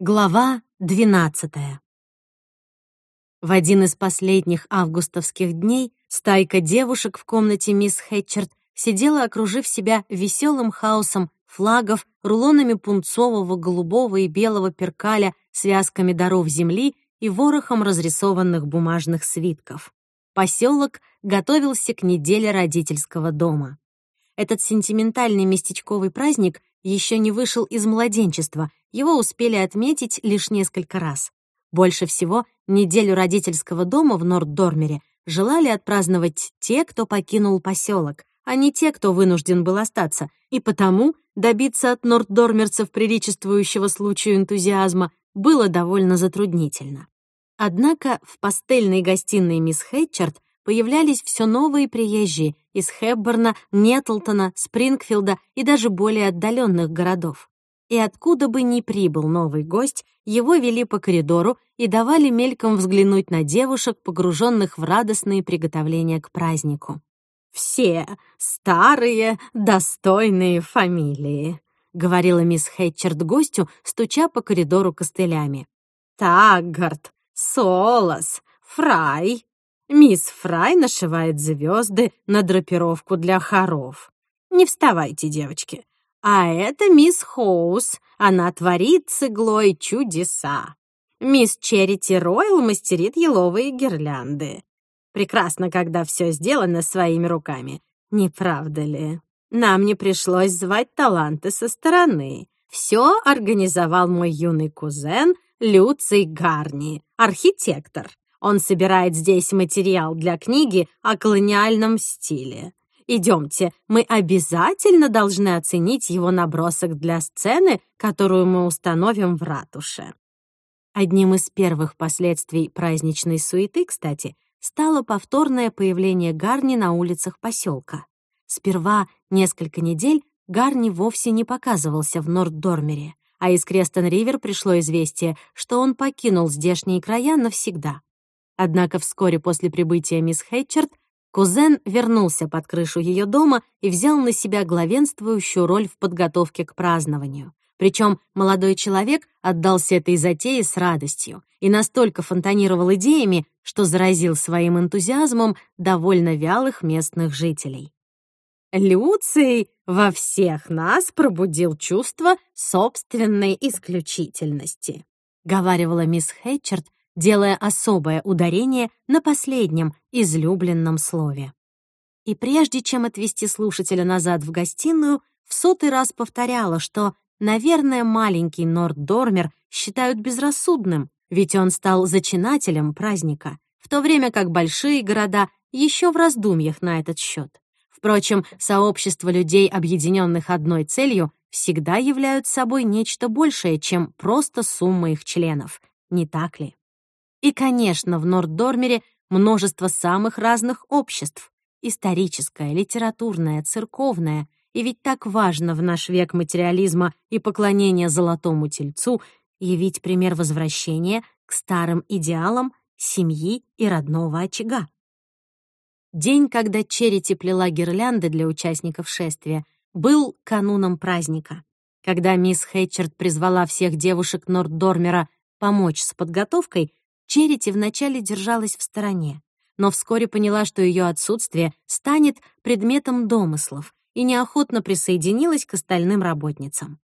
Глава 12 В один из последних августовских дней стайка девушек в комнате мисс Хэтчерт сидела, окружив себя веселым хаосом флагов, рулонами пунцового, голубого и белого перкаля, связками даров земли и ворохом разрисованных бумажных свитков. Поселок готовился к неделе родительского дома. Этот сентиментальный местечковый праздник еще не вышел из младенчества, его успели отметить лишь несколько раз. Больше всего неделю родительского дома в Норд-Дормере желали отпраздновать те, кто покинул поселок, а не те, кто вынужден был остаться, и потому добиться от норддормерцев приличествующего случаю энтузиазма было довольно затруднительно. Однако в пастельной гостиной мисс Хэтчерт появлялись все новые приезжие из Хэбборна, Нетлтона, Спрингфилда и даже более отдаленных городов. И откуда бы ни прибыл новый гость, его вели по коридору и давали мельком взглянуть на девушек, погруженных в радостные приготовления к празднику. «Все старые, достойные фамилии», — говорила мисс Хэтчерд гостю, стуча по коридору костылями. «Таггарт, Солос, Фрай, Мисс Фрай нашивает звезды на драпировку для хоров. Не вставайте, девочки. А это мисс Хоус. Она творит с иглой чудеса. Мисс Черити Ройл мастерит еловые гирлянды. Прекрасно, когда все сделано своими руками. Не правда ли? Нам не пришлось звать таланты со стороны. Все организовал мой юный кузен Люций Гарни, архитектор. Он собирает здесь материал для книги о колониальном стиле. Идемте, мы обязательно должны оценить его набросок для сцены, которую мы установим в ратуше. Одним из первых последствий праздничной суеты, кстати, стало повторное появление Гарни на улицах поселка. Сперва несколько недель Гарни вовсе не показывался в Норд-Дормере, а из Крестон-Ривер пришло известие, что он покинул здешние края навсегда. Однако вскоре после прибытия мисс Хэтчерт кузен вернулся под крышу ее дома и взял на себя главенствующую роль в подготовке к празднованию. Причем молодой человек отдался этой затее с радостью и настолько фонтанировал идеями, что заразил своим энтузиазмом довольно вялых местных жителей. Люций во всех нас пробудил чувство собственной исключительности, говаривала мисс Хэтчерт, делая особое ударение на последнем излюбленном слове. И прежде чем отвести слушателя назад в гостиную, в сотый раз повторяла, что, наверное, маленький Норд-Дормер считают безрассудным, ведь он стал зачинателем праздника, в то время как большие города еще в раздумьях на этот счет. Впрочем, сообщество людей, объединенных одной целью, всегда являются собой нечто большее, чем просто сумма их членов, не так ли? И, конечно, в Норддормере множество самых разных обществ. Историческое, литературное, церковное. И ведь так важно в наш век материализма и поклонения золотому тельцу явить пример возвращения к старым идеалам семьи и родного очага. День, когда Черити плела гирлянды для участников шествия, был кануном праздника. Когда мисс Хэтчерд призвала всех девушек Норддормера помочь с подготовкой, Черити вначале держалась в стороне, но вскоре поняла, что ее отсутствие станет предметом домыслов и неохотно присоединилась к остальным работницам.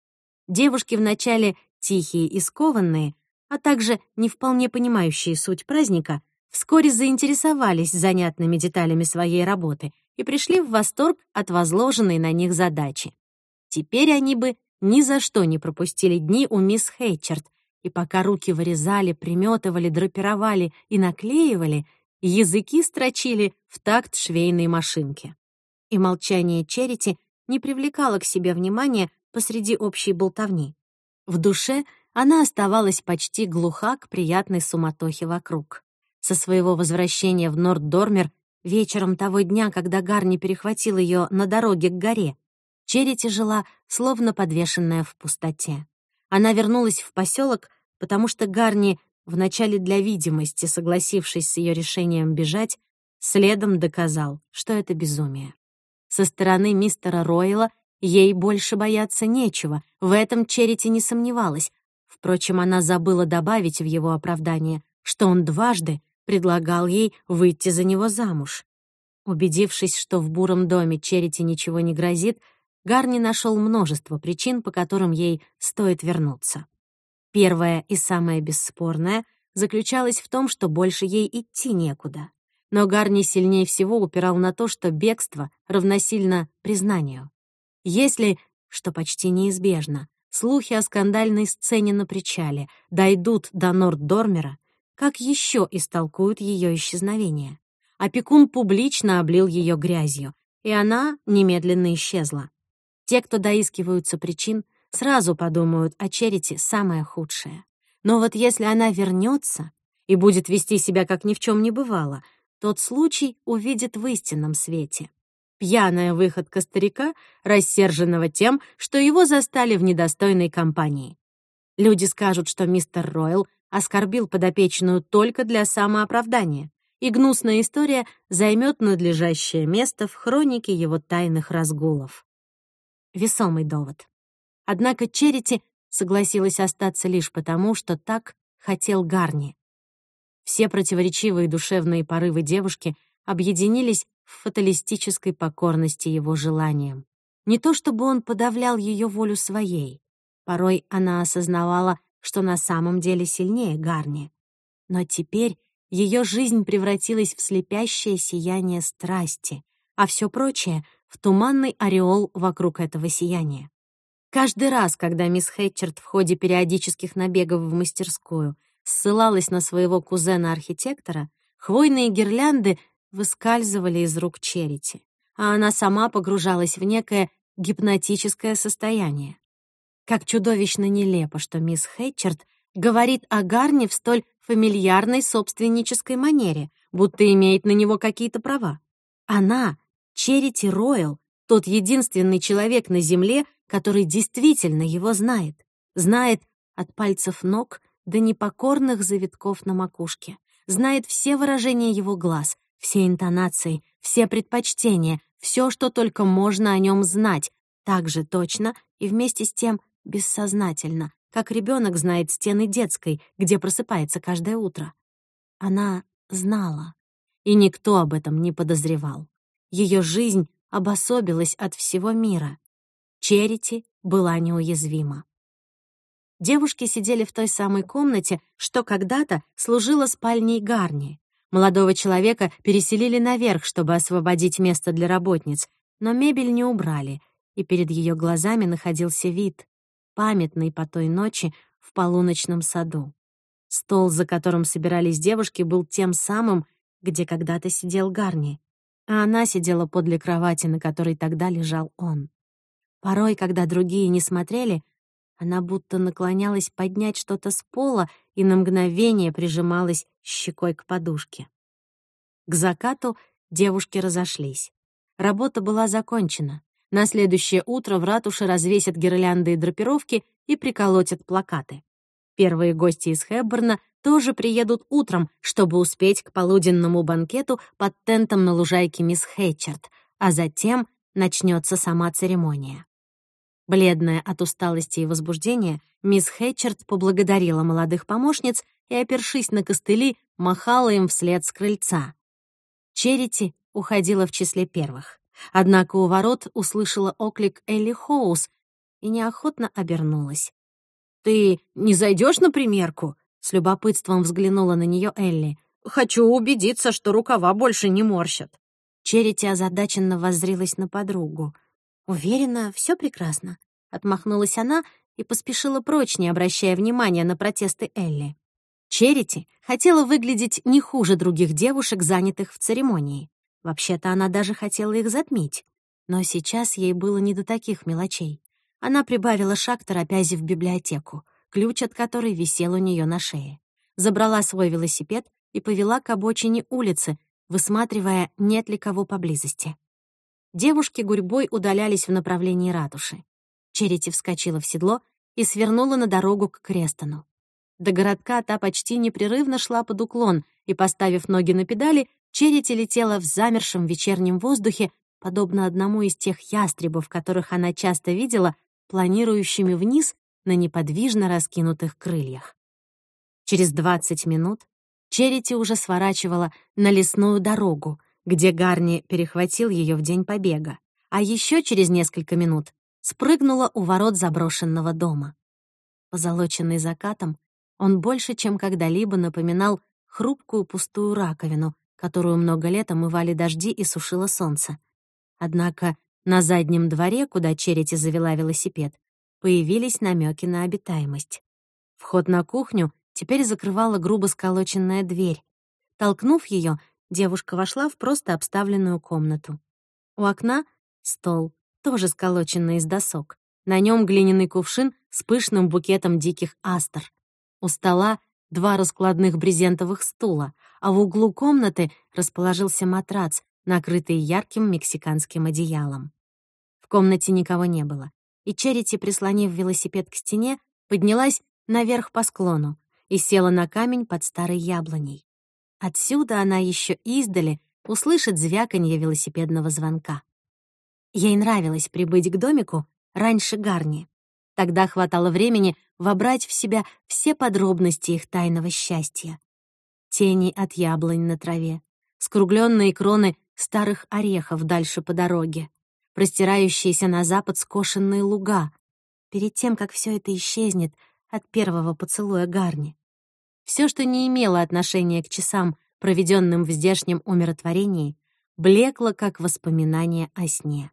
Девушки вначале тихие и скованные, а также не вполне понимающие суть праздника, вскоре заинтересовались занятными деталями своей работы и пришли в восторг от возложенной на них задачи. Теперь они бы ни за что не пропустили дни у мисс Хейчерт, и пока руки вырезали, приметывали, драпировали и наклеивали, языки строчили в такт швейной машинки. И молчание Черити не привлекало к себе внимания посреди общей болтовни. В душе она оставалась почти глуха к приятной суматохе вокруг. Со своего возвращения в Норд-Дормер вечером того дня, когда Гарни перехватил ее на дороге к горе, Черити жила, словно подвешенная в пустоте. Она вернулась в поселок, потому что Гарни, вначале для видимости согласившись с ее решением бежать, следом доказал, что это безумие. Со стороны мистера Ройла ей больше бояться нечего, в этом Черити не сомневалась. Впрочем, она забыла добавить в его оправдание, что он дважды предлагал ей выйти за него замуж. Убедившись, что в буром доме Черити ничего не грозит, Гарни нашел множество причин, по которым ей стоит вернуться. Первая и самая бесспорная заключалась в том, что больше ей идти некуда. Но Гарни сильнее всего упирал на то, что бегство равносильно признанию. Если, что почти неизбежно, слухи о скандальной сцене на причале дойдут до Норд-Дормера, как еще истолкуют ее исчезновение? Опекун публично облил ее грязью, и она немедленно исчезла. Те, кто доискиваются причин, сразу подумают о Черити самое худшее. Но вот если она вернется и будет вести себя, как ни в чем не бывало, тот случай увидит в истинном свете. Пьяная выходка старика, рассерженного тем, что его застали в недостойной компании. Люди скажут, что мистер Ройл оскорбил подопечную только для самооправдания, и гнусная история займет надлежащее место в хронике его тайных разгулов весомый довод. Однако Черити согласилась остаться лишь потому, что так хотел Гарни. Все противоречивые душевные порывы девушки объединились в фаталистической покорности его желаниям. Не то чтобы он подавлял ее волю своей. Порой она осознавала, что на самом деле сильнее Гарни. Но теперь ее жизнь превратилась в слепящее сияние страсти, а все прочее в туманный ореол вокруг этого сияния. Каждый раз, когда мисс Хэтчерт в ходе периодических набегов в мастерскую ссылалась на своего кузена-архитектора, хвойные гирлянды выскальзывали из рук Черити, а она сама погружалась в некое гипнотическое состояние. Как чудовищно нелепо, что мисс Хэтчерт говорит о Гарне в столь фамильярной собственнической манере, будто имеет на него какие-то права. Она Черити Ройл — тот единственный человек на Земле, который действительно его знает. Знает от пальцев ног до непокорных завитков на макушке. Знает все выражения его глаз, все интонации, все предпочтения, все, что только можно о нем знать, так же точно и вместе с тем бессознательно, как ребенок знает стены детской, где просыпается каждое утро. Она знала, и никто об этом не подозревал. Ее жизнь обособилась от всего мира. Черити была неуязвима. Девушки сидели в той самой комнате, что когда-то служила спальней Гарни. Молодого человека переселили наверх, чтобы освободить место для работниц, но мебель не убрали, и перед ее глазами находился вид, памятный по той ночи в полуночном саду. Стол, за которым собирались девушки, был тем самым, где когда-то сидел Гарни а она сидела подле кровати, на которой тогда лежал он. Порой, когда другие не смотрели, она будто наклонялась поднять что-то с пола и на мгновение прижималась щекой к подушке. К закату девушки разошлись. Работа была закончена. На следующее утро в ратуше развесят гирлянды и драпировки и приколотят плакаты. Первые гости из Хэбборна тоже приедут утром, чтобы успеть к полуденному банкету под тентом на лужайке мисс Хэтчерт, а затем начнется сама церемония. Бледная от усталости и возбуждения, мисс Хэтчерт поблагодарила молодых помощниц и, опершись на костыли, махала им вслед с крыльца. Черити уходила в числе первых. Однако у ворот услышала оклик Элли Хоус и неохотно обернулась. «Ты не зайдешь на примерку?» С любопытством взглянула на нее Элли. «Хочу убедиться, что рукава больше не морщат». Черити озадаченно воззрилась на подругу. «Уверена, все прекрасно», — отмахнулась она и поспешила прочь, не обращая внимания на протесты Элли. Черити хотела выглядеть не хуже других девушек, занятых в церемонии. Вообще-то она даже хотела их затмить. Но сейчас ей было не до таких мелочей. Она прибавила шаг, торопясь в библиотеку ключ от которой висел у нее на шее. Забрала свой велосипед и повела к обочине улицы, высматривая, нет ли кого поблизости. Девушки гурьбой удалялись в направлении ратуши. Черити вскочила в седло и свернула на дорогу к Крестону. До городка та почти непрерывно шла под уклон, и, поставив ноги на педали, Черити летела в замершем вечернем воздухе, подобно одному из тех ястребов, которых она часто видела, планирующими вниз на неподвижно раскинутых крыльях. Через 20 минут Черити уже сворачивала на лесную дорогу, где Гарни перехватил ее в день побега, а еще через несколько минут спрыгнула у ворот заброшенного дома. Позолоченный закатом, он больше, чем когда-либо напоминал хрупкую пустую раковину, которую много лет омывали дожди и сушило солнце. Однако на заднем дворе, куда Черити завела велосипед, появились намеки на обитаемость. Вход на кухню теперь закрывала грубо сколоченная дверь. Толкнув ее, девушка вошла в просто обставленную комнату. У окна — стол, тоже сколоченный из досок. На нем глиняный кувшин с пышным букетом диких астр. У стола два раскладных брезентовых стула, а в углу комнаты расположился матрац, накрытый ярким мексиканским одеялом. В комнате никого не было, и Черити, прислонив велосипед к стене, поднялась наверх по склону и села на камень под старой яблоней. Отсюда она еще издали услышит звяканье велосипедного звонка. Ей нравилось прибыть к домику раньше Гарни. Тогда хватало времени вобрать в себя все подробности их тайного счастья. Тени от яблонь на траве, скругленные кроны старых орехов дальше по дороге, простирающиеся на запад скошенные луга, перед тем, как все это исчезнет от первого поцелуя Гарни. Все, что не имело отношения к часам, проведенным в здешнем умиротворении, блекло как воспоминание о сне.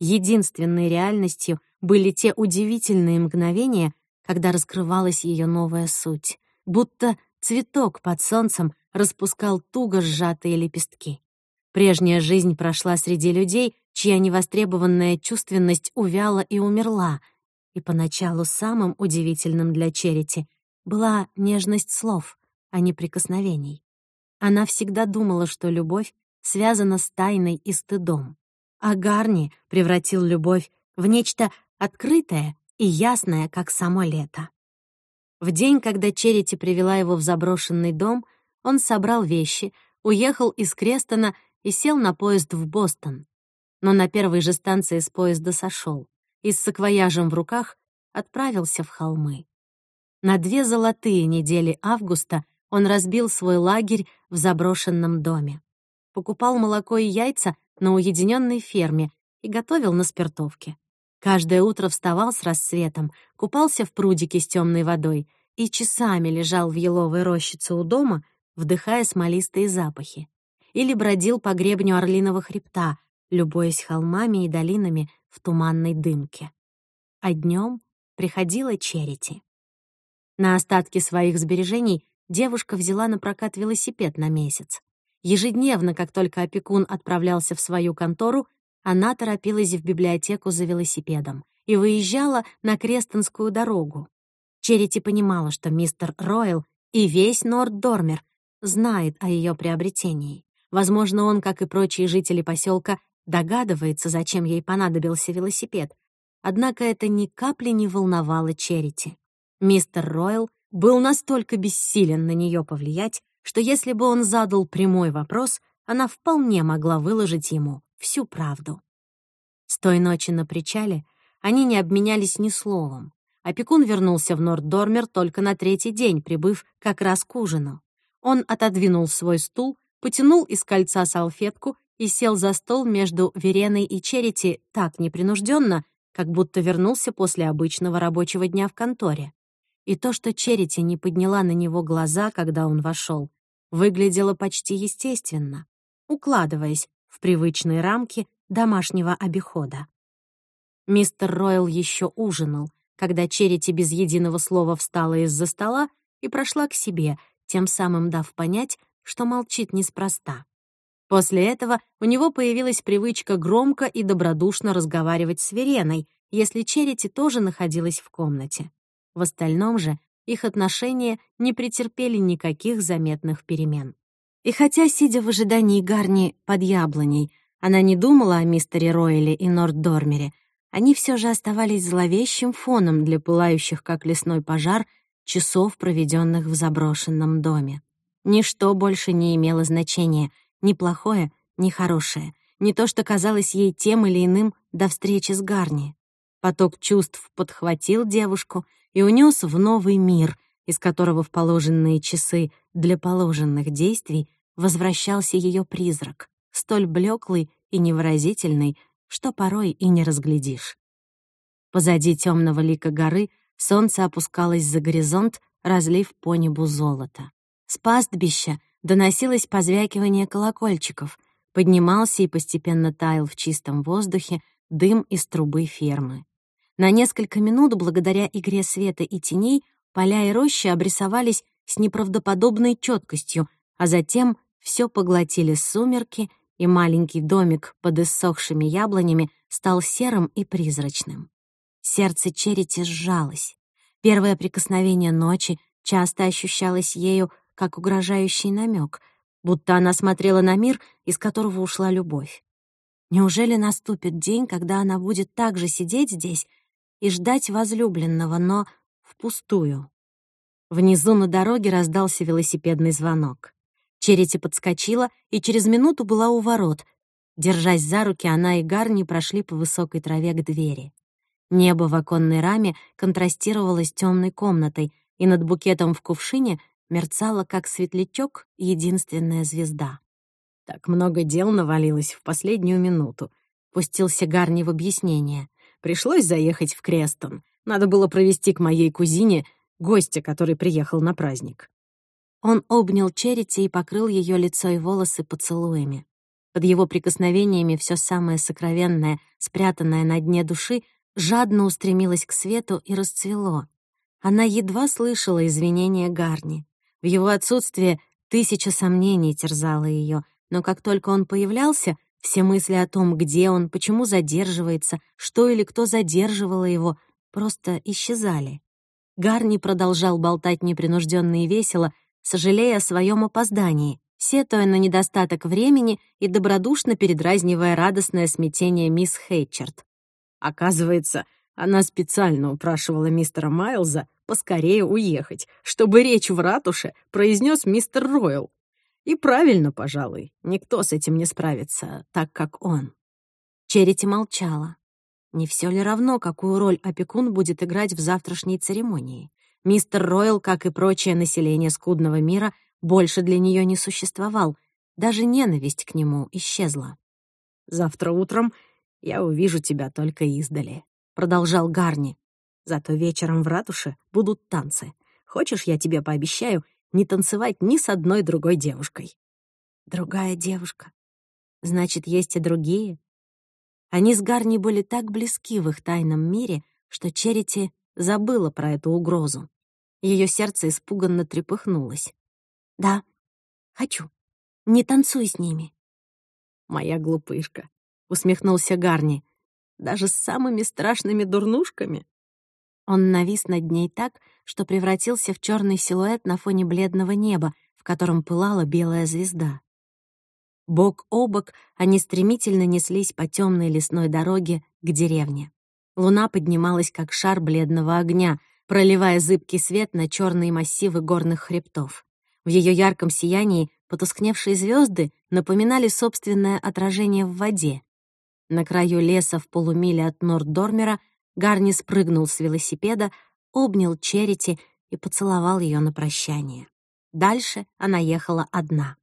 Единственной реальностью были те удивительные мгновения, когда раскрывалась ее новая суть, будто цветок под солнцем распускал туго сжатые лепестки. Прежняя жизнь прошла среди людей, чья невостребованная чувственность увяла и умерла, и поначалу самым удивительным для Черити была нежность слов, а не прикосновений. Она всегда думала, что любовь связана с тайной и стыдом. А Гарни превратил любовь в нечто открытое и ясное, как само лето. В день, когда Черити привела его в заброшенный дом, он собрал вещи, уехал из Крестона и сел на поезд в Бостон. Но на первой же станции с поезда сошел и с саквояжем в руках отправился в холмы. На две золотые недели августа он разбил свой лагерь в заброшенном доме. Покупал молоко и яйца на уединенной ферме и готовил на спиртовке. Каждое утро вставал с рассветом, купался в прудике с темной водой и часами лежал в еловой рощице у дома, вдыхая смолистые запахи. Или бродил по гребню Орлиного хребта, любуясь холмами и долинами в туманной дымке. А днем приходила Черити. На остатки своих сбережений девушка взяла на прокат велосипед на месяц. Ежедневно, как только опекун отправлялся в свою контору, она торопилась в библиотеку за велосипедом и выезжала на Крестонскую дорогу. Черити понимала, что мистер Ройл и весь Норд-Дормер знает о ее приобретении. Возможно, он, как и прочие жители поселка, догадывается, зачем ей понадобился велосипед. Однако это ни капли не волновало Черити. Мистер Ройл был настолько бессилен на нее повлиять, что если бы он задал прямой вопрос, она вполне могла выложить ему всю правду. С той ночи на причале они не обменялись ни словом. Опекун вернулся в Норддормер только на третий день, прибыв как раз к ужину. Он отодвинул свой стул, потянул из кольца салфетку и сел за стол между Вереной и Черити так непринужденно, как будто вернулся после обычного рабочего дня в конторе и то, что Черити не подняла на него глаза, когда он вошел, выглядело почти естественно, укладываясь в привычные рамки домашнего обихода. Мистер Ройл еще ужинал, когда Черити без единого слова встала из-за стола и прошла к себе, тем самым дав понять, что молчит неспроста. После этого у него появилась привычка громко и добродушно разговаривать с Вереной, если Черити тоже находилась в комнате. В остальном же их отношения не претерпели никаких заметных перемен. И хотя, сидя в ожидании Гарни под яблоней, она не думала о мистере Ройле и Норддормере, они все же оставались зловещим фоном для пылающих, как лесной пожар, часов, проведенных в заброшенном доме. Ничто больше не имело значения, ни плохое, ни хорошее, ни то, что казалось ей тем или иным до встречи с Гарни. Поток чувств подхватил девушку и унес в новый мир, из которого в положенные часы для положенных действий возвращался ее призрак, столь блеклый и невыразительный, что порой и не разглядишь. Позади темного лика горы солнце опускалось за горизонт, разлив по небу золото. С пастбища доносилось позвякивание колокольчиков, поднимался и постепенно таял в чистом воздухе дым из трубы фермы. На несколько минут, благодаря игре света и теней, поля и рощи обрисовались с неправдоподобной четкостью, а затем все поглотили сумерки, и маленький домик под иссохшими яблонями стал серым и призрачным. Сердце Черити сжалось. Первое прикосновение ночи часто ощущалось ею как угрожающий намек, будто она смотрела на мир, из которого ушла любовь. Неужели наступит день, когда она будет также сидеть здесь и ждать возлюбленного, но впустую? Внизу на дороге раздался велосипедный звонок. Черити подскочила и через минуту была у ворот. Держась за руки, она и Гарни прошли по высокой траве к двери. Небо в оконной раме контрастировало с темной комнатой, и над букетом в кувшине мерцала, как светлячок, единственная звезда. Так много дел навалилось в последнюю минуту. Пустился Гарни в объяснение. Пришлось заехать в Крестон. Надо было провести к моей кузине гостя, который приехал на праздник. Он обнял Черити и покрыл ее лицо и волосы поцелуями. Под его прикосновениями все самое сокровенное, спрятанное на дне души, жадно устремилось к свету и расцвело. Она едва слышала извинения Гарни. В его отсутствие тысяча сомнений терзала ее, но как только он появлялся, все мысли о том, где он, почему задерживается, что или кто задерживало его, просто исчезали. Гарни продолжал болтать непринужденно и весело, сожалея о своем опоздании, сетуя на недостаток времени и добродушно передразнивая радостное смятение мисс Хейчерт. Оказывается, она специально упрашивала мистера Майлза поскорее уехать, чтобы речь в ратуше произнес мистер Ройл. И правильно, пожалуй, никто с этим не справится, так как он. Черити молчала. Не все ли равно, какую роль опекун будет играть в завтрашней церемонии? Мистер Ройл, как и прочее население скудного мира, больше для нее не существовал. Даже ненависть к нему исчезла. «Завтра утром я увижу тебя только издали», — продолжал Гарни. «Зато вечером в ратуше будут танцы. Хочешь, я тебе пообещаю не танцевать ни с одной другой девушкой?» «Другая девушка? Значит, есть и другие?» Они с Гарни были так близки в их тайном мире, что Черити забыла про эту угрозу. Ее сердце испуганно трепыхнулось. «Да, хочу. Не танцуй с ними». «Моя глупышка», — усмехнулся Гарни. «Даже с самыми страшными дурнушками?» Он навис над ней так, что превратился в черный силуэт на фоне бледного неба, в котором пылала белая звезда. Бок о бок они стремительно неслись по темной лесной дороге к деревне. Луна поднималась, как шар бледного огня, проливая зыбкий свет на черные массивы горных хребтов. В ее ярком сиянии потускневшие звезды напоминали собственное отражение в воде. На краю леса в полумиле от Норддормера Гарни спрыгнул с велосипеда, обнял Черити и поцеловал ее на прощание. Дальше она ехала одна.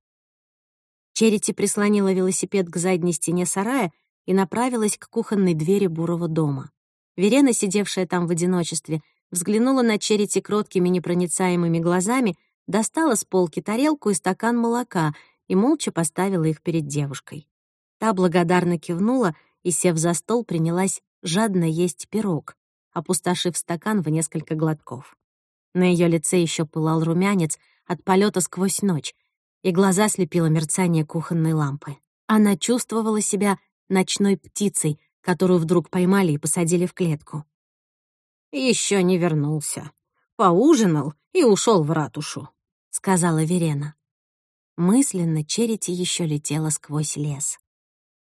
Черити прислонила велосипед к задней стене сарая и направилась к кухонной двери бурого дома. Верена, сидевшая там в одиночестве, взглянула на Черити кроткими непроницаемыми глазами, достала с полки тарелку и стакан молока и молча поставила их перед девушкой. Та благодарно кивнула и, сев за стол, принялась жадно есть пирог, опустошив стакан в несколько глотков. На ее лице еще пылал румянец от полета сквозь ночь, и глаза слепило мерцание кухонной лампы. Она чувствовала себя ночной птицей, которую вдруг поймали и посадили в клетку. Еще не вернулся. Поужинал и ушел в ратушу», — сказала Верена. Мысленно Черити еще летела сквозь лес.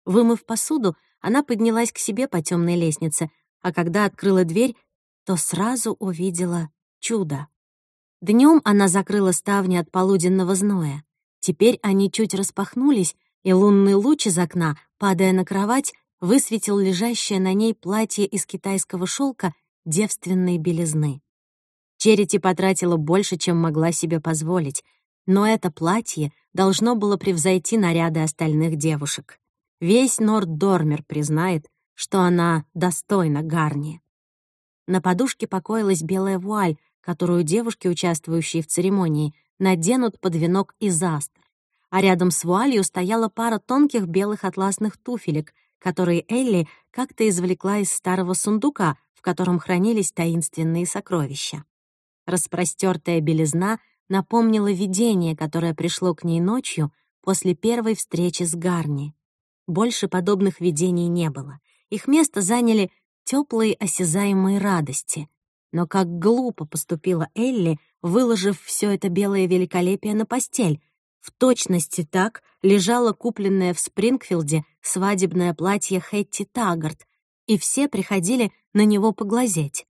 Вымыв посуду, она поднялась к себе по темной лестнице, а когда открыла дверь, то сразу увидела чудо. Днем она закрыла ставни от полуденного зноя. Теперь они чуть распахнулись, и лунный луч из окна, падая на кровать, высветил лежащее на ней платье из китайского шелка девственной белизны. Черити потратила больше, чем могла себе позволить, но это платье должно было превзойти наряды остальных девушек. Весь Норд-Дормер признает, что она достойна Гарни. На подушке покоилась белая вуаль, которую девушки, участвующие в церемонии, наденут под венок из астр. А рядом с вуалью стояла пара тонких белых атласных туфелек, которые Элли как-то извлекла из старого сундука, в котором хранились таинственные сокровища. Распростёртая белизна напомнила видение, которое пришло к ней ночью после первой встречи с Гарни. Больше подобных видений не было. Их место заняли теплые осязаемые радости. Но как глупо поступила Элли, выложив все это белое великолепие на постель. В точности так лежало купленное в Спрингфилде свадебное платье Хэтти Таггарт, и все приходили на него поглазеть.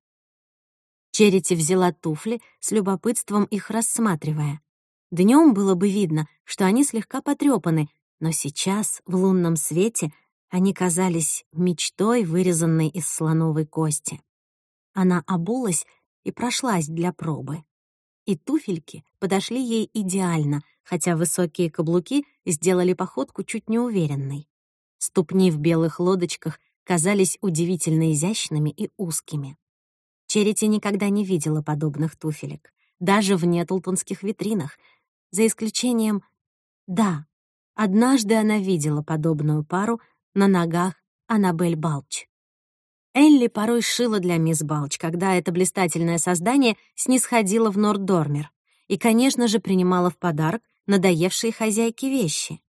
Черити взяла туфли, с любопытством их рассматривая. Днем было бы видно, что они слегка потрепаны, но сейчас, в лунном свете, они казались мечтой, вырезанной из слоновой кости. Она обулась и прошлась для пробы. И туфельки подошли ей идеально, хотя высокие каблуки сделали походку чуть неуверенной. Ступни в белых лодочках казались удивительно изящными и узкими. Черити никогда не видела подобных туфелек, даже в нетлтонских витринах, за исключением... Да, однажды она видела подобную пару на ногах Аннабель Балч. Элли порой шила для мисс Балч, когда это блистательное создание снисходило в Норддормер, и, конечно же, принимала в подарок надоевшие хозяйки вещи.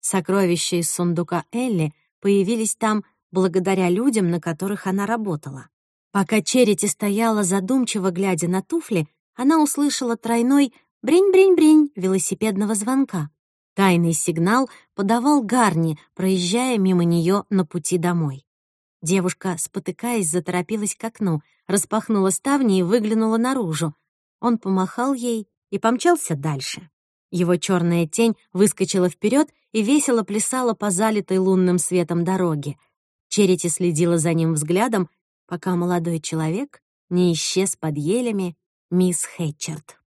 Сокровища из сундука Элли появились там благодаря людям, на которых она работала. Пока Черити стояла задумчиво, глядя на туфли, она услышала тройной брень-брень-брень велосипедного звонка. Тайный сигнал подавал Гарни, проезжая мимо нее на пути домой. Девушка, спотыкаясь, заторопилась к окну, распахнула ставни и выглянула наружу. Он помахал ей и помчался дальше. Его черная тень выскочила вперед и весело плясала по залитой лунным светом дороге. Черити следила за ним взглядом пока молодой человек не исчез под елями мисс Хэтчерт.